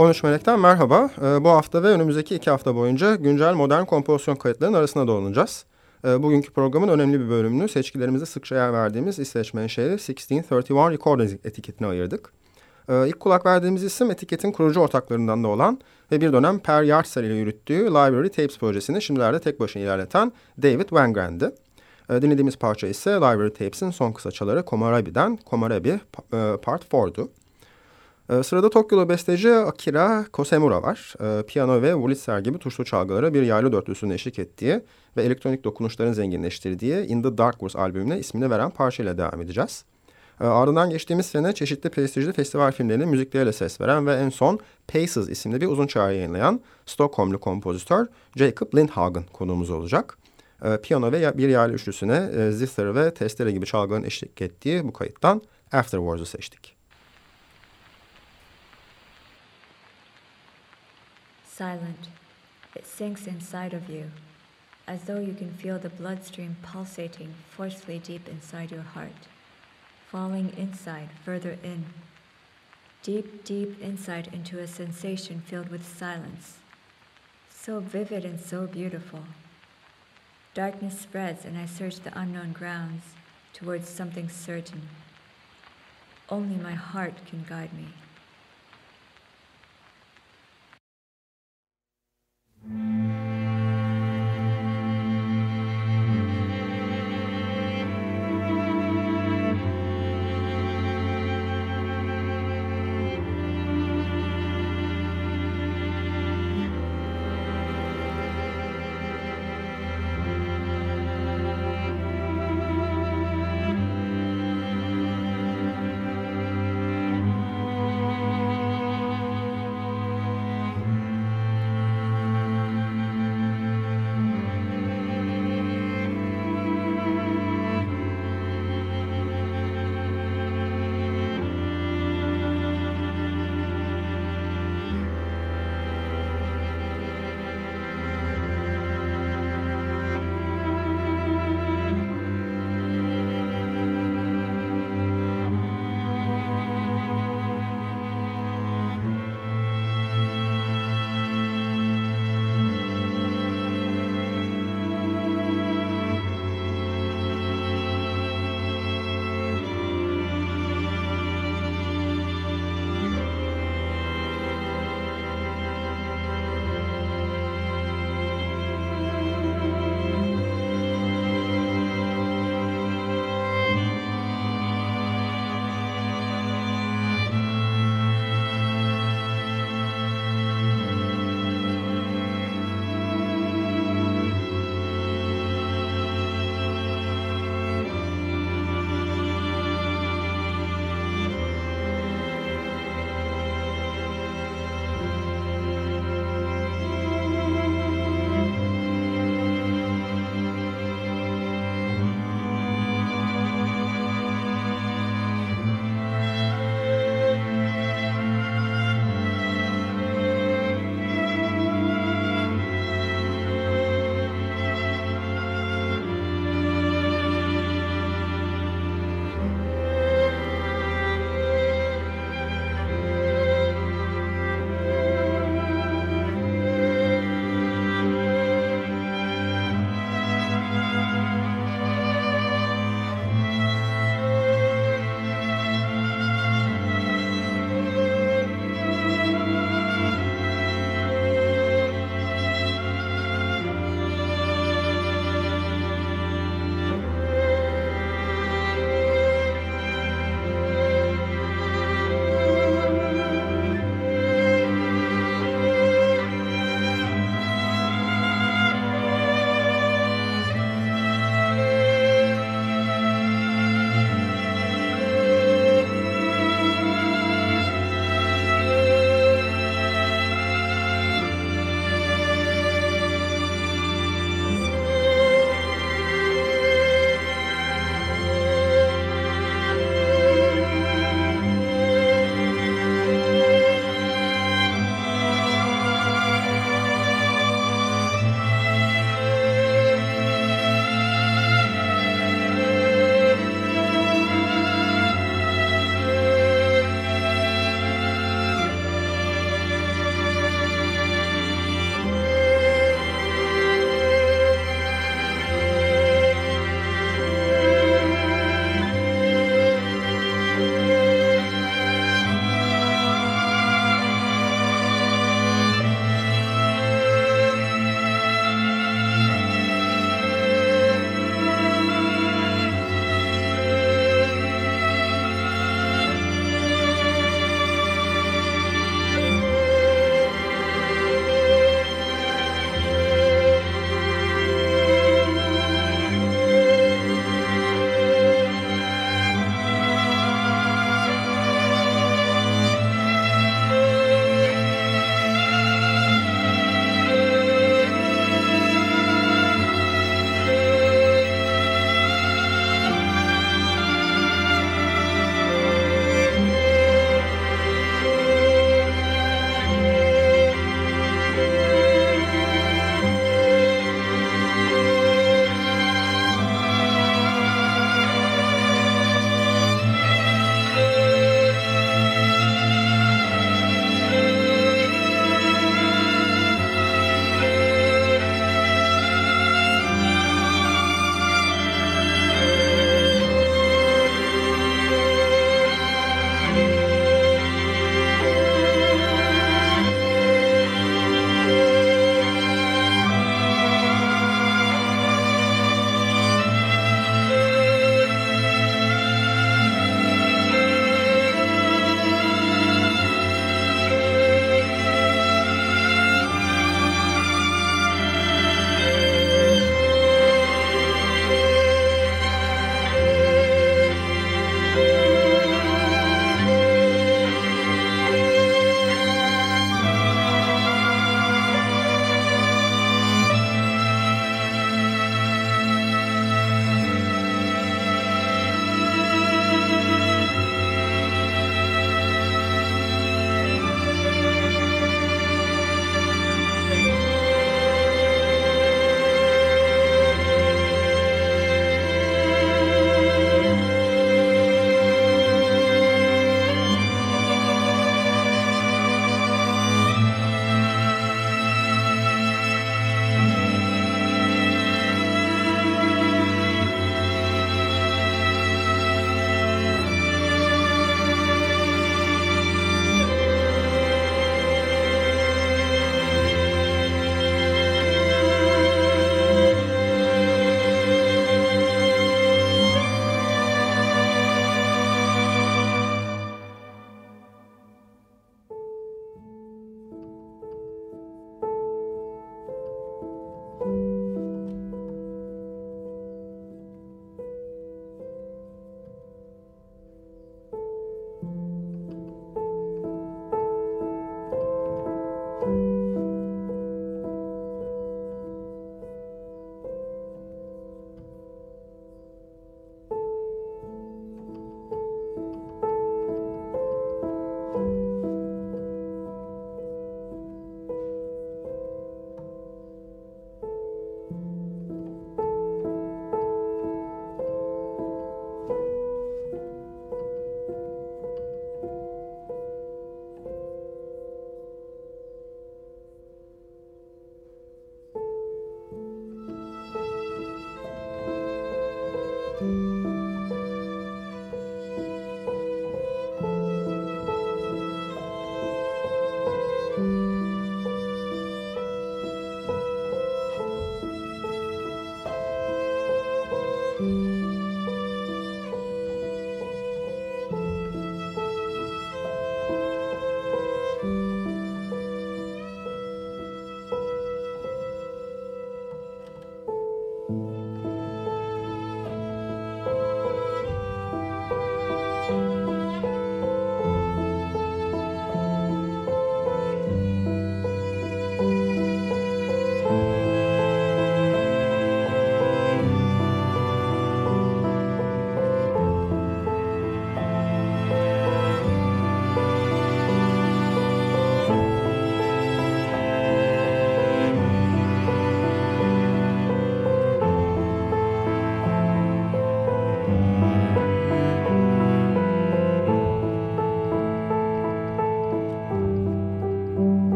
13 Melek'ten merhaba. Ee, bu hafta ve önümüzdeki iki hafta boyunca güncel modern kompozisyon kayıtlarının arasına dolanacağız. Ee, bugünkü programın önemli bir bölümünü seçkilerimizde sıkça yer verdiğimiz İsveç menşeli 1631 Recordings etiketine ayırdık. Ee, ilk kulak verdiğimiz isim etiketin kurucu ortaklarından da olan ve bir dönem Per Yartsel ile yürüttüğü Library Tapes projesini şimdilerde tek başına ilerleten David Wengrand'ı. Ee, dinlediğimiz parça ise Library Tapes'in son kısaçaları Komarabi'den Komarabi e, Part 4'du. Ee, sırada Tokyo'lu besteci Akira Kosemura var. Ee, piyano ve Wurlitzer gibi tuşlu çalgılara bir yaylı dörtlüsünün eşlik ettiği ve elektronik dokunuşların zenginleştirdiği In the Dark Woods albümüne ismini veren parçayla devam edeceğiz. Ee, ardından geçtiğimiz sene çeşitli prestijli festival filmlerinin müzikleriyle ses veren ve en son Paces isimli bir uzun çağrı yayınlayan Stockholmlu kompozitör Jacob Lindhagen konuğumuz olacak. Piyano ve bir yaylı üçlüsüne e, zither ve testere gibi çalgıların eşlik ettiği bu kayıttan Afterwards'ı seçtik. Silent. It sinks inside of you, as though you can feel the bloodstream pulsating forcefully deep inside your heart, falling inside, further in, deep, deep inside into a sensation filled with silence, so vivid and so beautiful. Darkness spreads, and I search the unknown grounds towards something certain. Only my heart can guide me. Mm-hmm.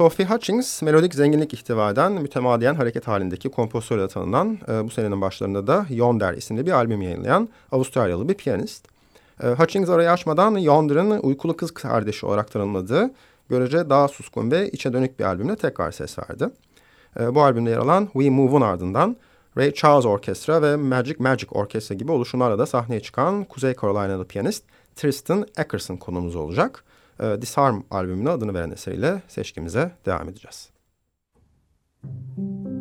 Sophie Hutchings, melodik zenginlik ihtiva mütemadiyen hareket halindeki kompozitörle tanınan, e, bu senenin başlarında da Yonder isimli bir albüm yayınlayan Avustralyalı bir piyanist. E, Hutchings arayı açmadan Yonder'ın uykulu kız kardeşi olarak tanımladığı, görece daha suskun ve içe dönük bir albümle tekrar ses verdi. E, bu albümde yer alan We Move'un ardından Ray Charles Orkestra ve Magic Magic Orkestra gibi oluşumlarla da sahneye çıkan Kuzey Carolina'lı piyanist Tristan Eckerson konumuz olacak. E, Disarm albümüne adını veren eseriyle seçkimize devam edeceğiz. Müzik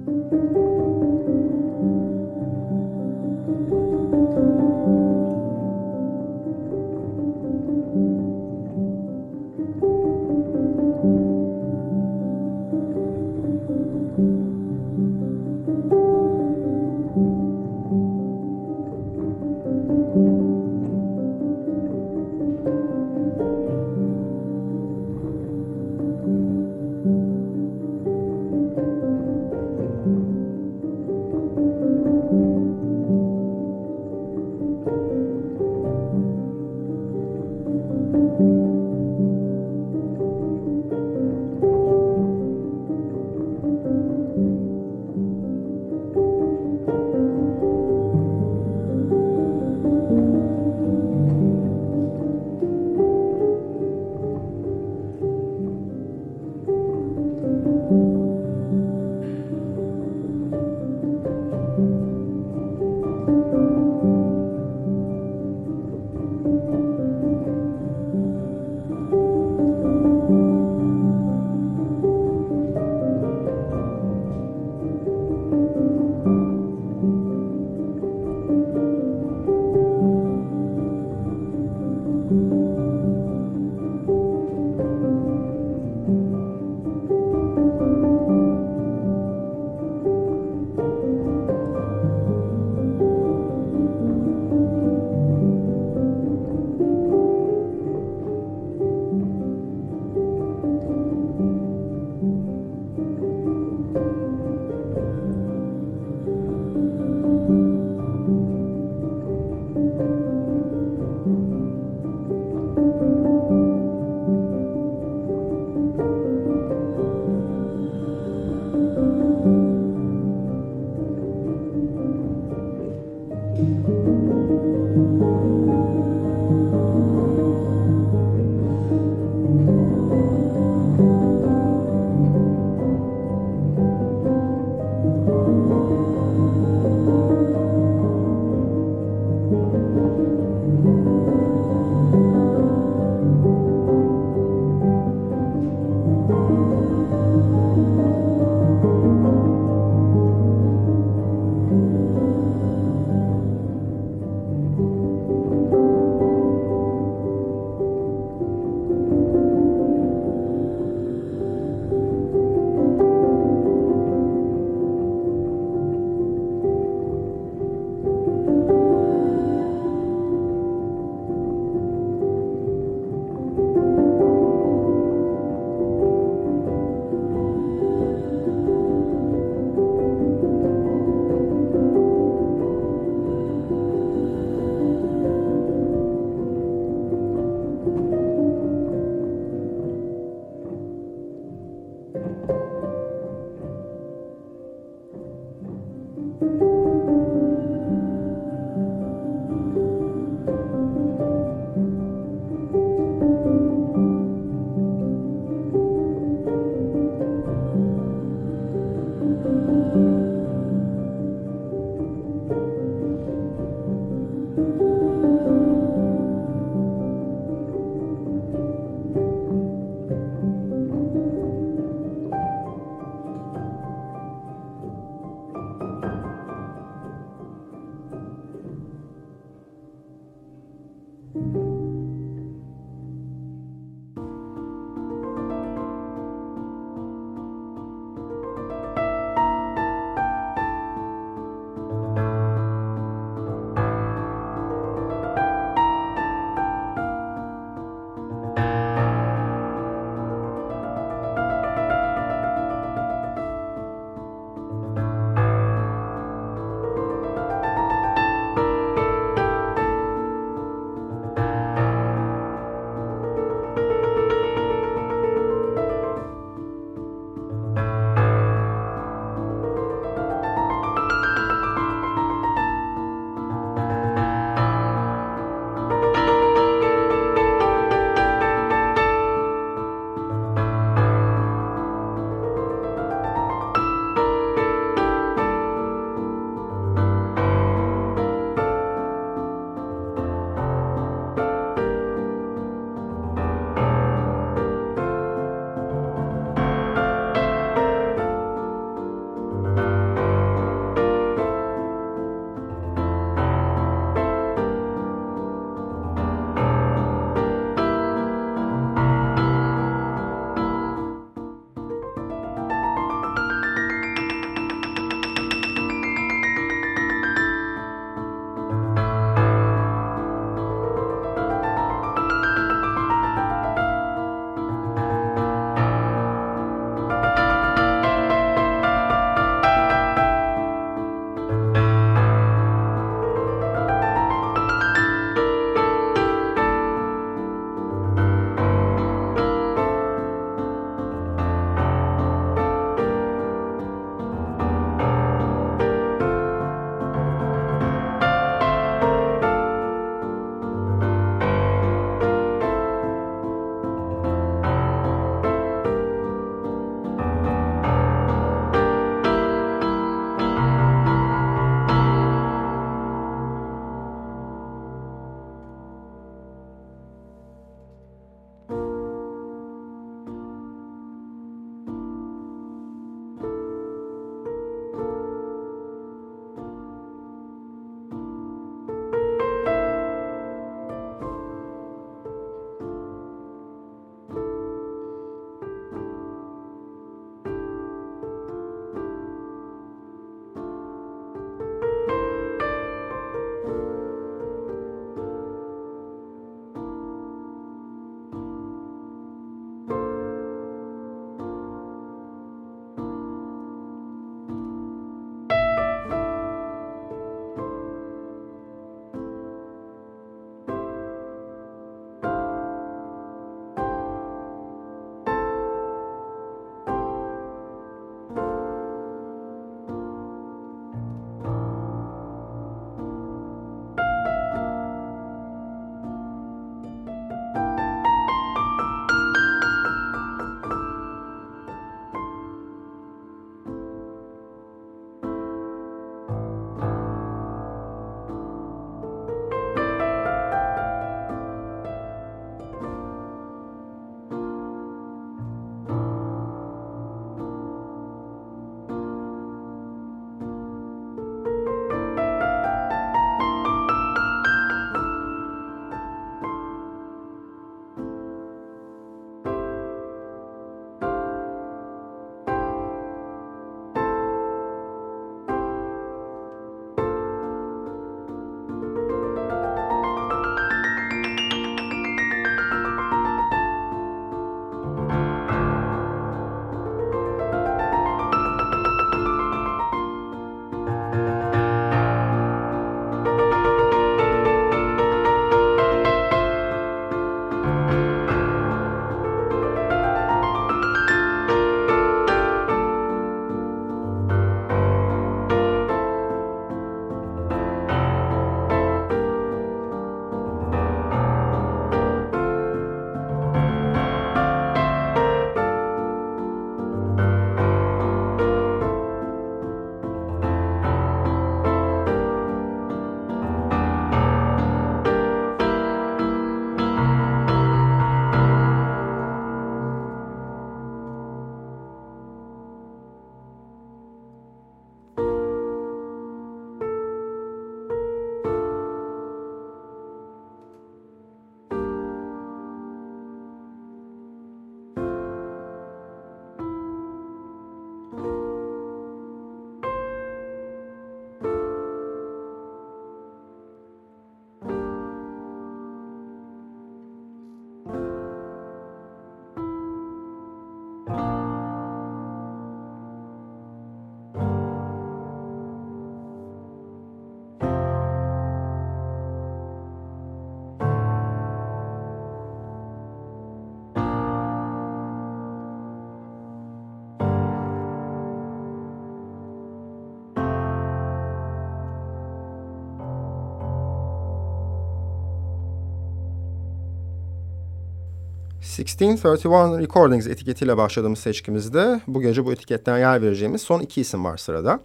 1631 Recordings etiketiyle başladığımız seçkimizde bu gece bu etiketten yer vereceğimiz son iki isim var sırada.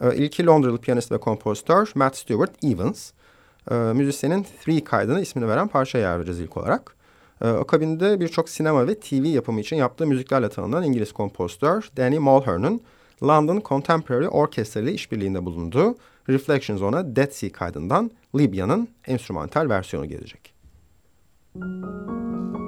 Ee, ilki Londralı piyanist ve kompozitör Matt Stewart Evans. Ee, müzisyenin Three kaydına ismini veren parça yer vereceğiz ilk olarak. Ee, akabinde birçok sinema ve TV yapımı için yaptığı müziklerle tanınan İngiliz kompozitör Danny Mulhern'ın London Contemporary Orchestra ile işbirliğinde bulunduğu Reflections on a Dead Sea kaydından Libya'nın enstrümantal versiyonu gelecek. Müzik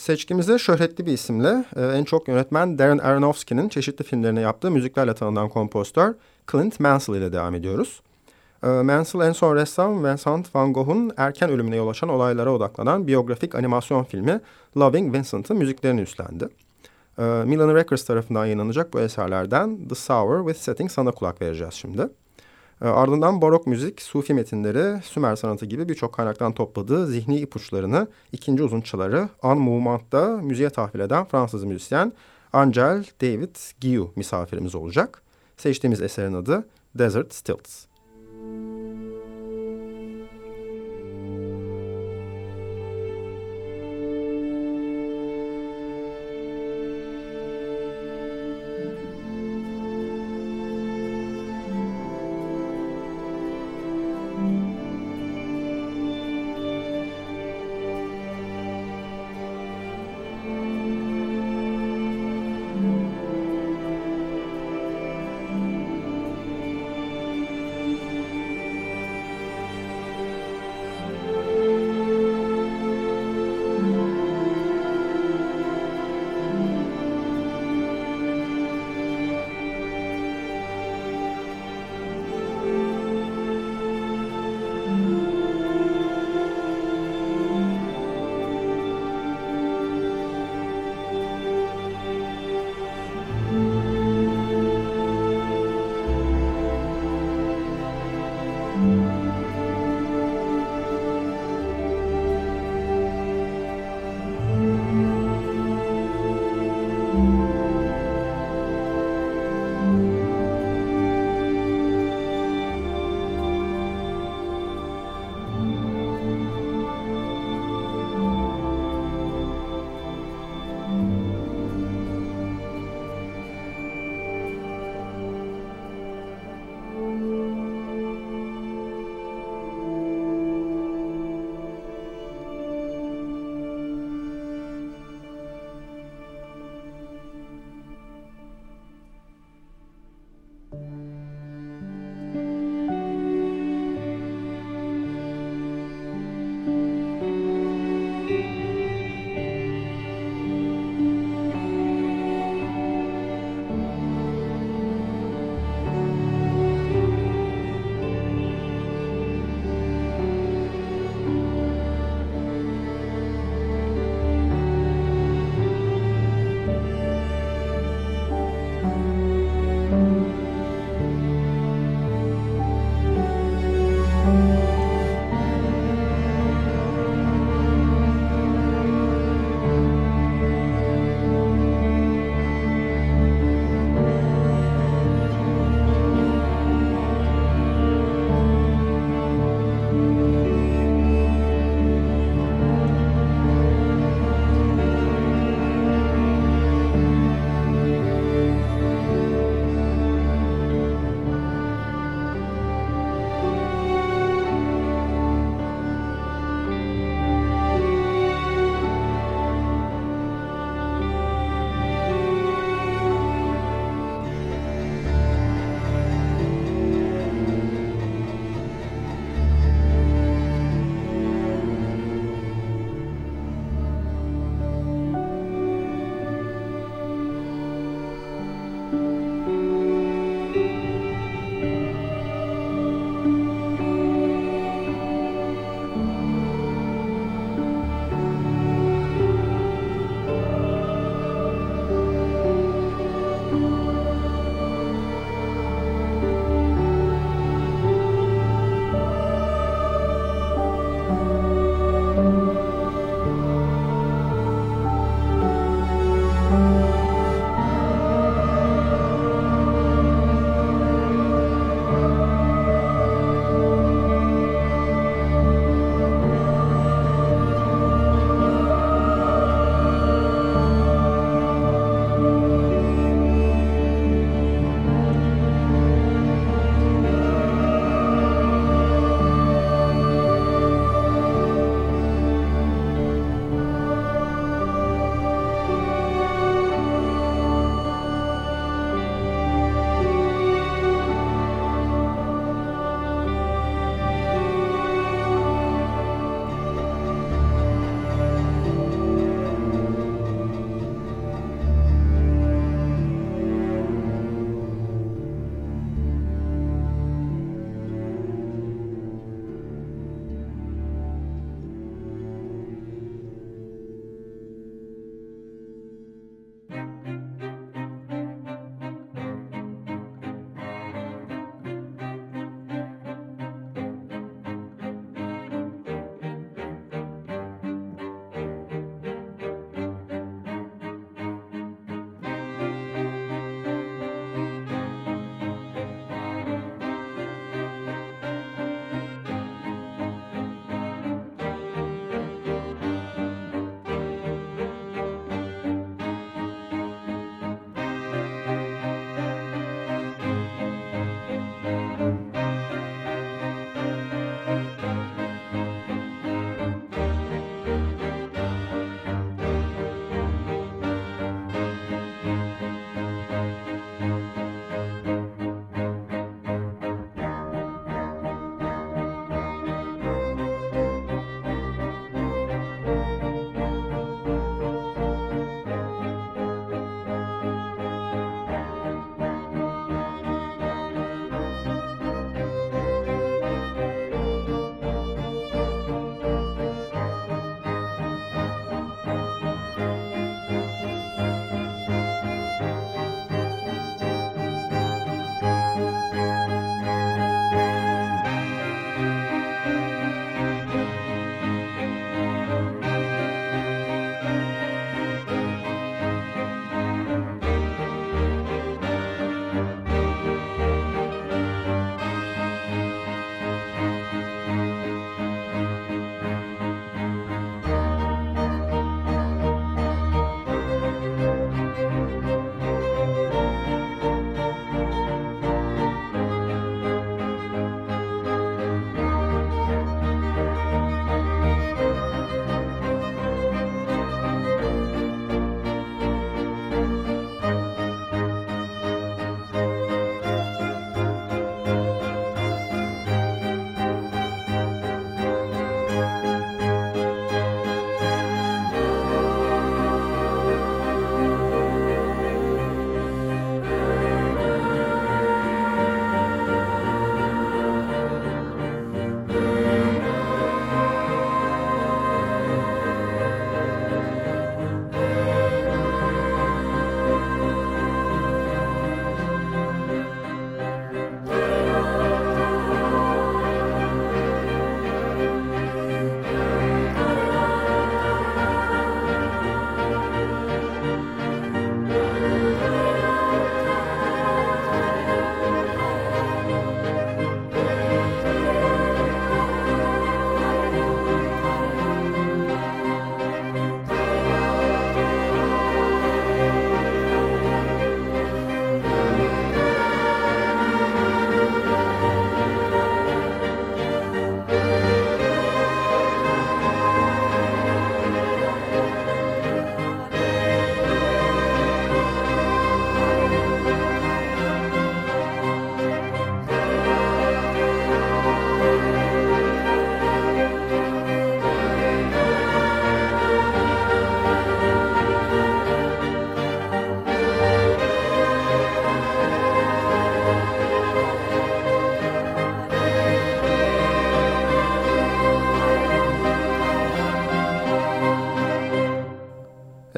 seçkimize şöhretli bir isimle e, en çok yönetmen Darren Aronofsky'nin çeşitli filmlerine yaptığı müziklerle tanınan kompozitör Clint Mansell ile devam ediyoruz. E, Mansell en son ressam Vincent van Gogh'un erken ölümüne yol açan olaylara odaklanan biyografik animasyon filmi Loving Vincent'ın müziklerini üstlendi. E, Milan Records tarafından yayınlanacak bu eserlerden The Sour with Setting sana kulak vereceğiz şimdi. E, ardından barok müzik, sufi metinleri, Sümer sanatı gibi birçok kaynaktan topladığı zihni ipuçlarını ikinci uzunçaları An Mouvement'da müziğe tahvil eden Fransız müzisyen Angel David Guillou misafirimiz olacak. Seçtiğimiz eserin adı Desert Stilts.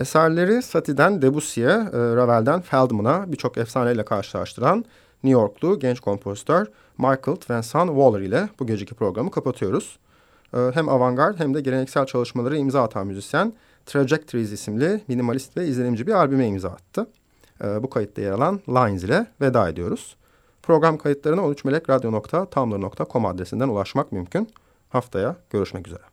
Eserleri Satie'den Debussy'e, e, Ravel'den Feldman'a birçok efsaneyle karşılaştıran New Yorklu genç kompozitör Michael Vincent Waller ile bu geceki programı kapatıyoruz. E, hem avantgard hem de geleneksel çalışmaları imza atan müzisyen Trajectories isimli minimalist ve izlenimci bir albüme imza attı. E, bu kayıtta yer alan Lines ile veda ediyoruz. Program kayıtlarına 13melekradyo.tumblr.com adresinden ulaşmak mümkün. Haftaya görüşmek üzere.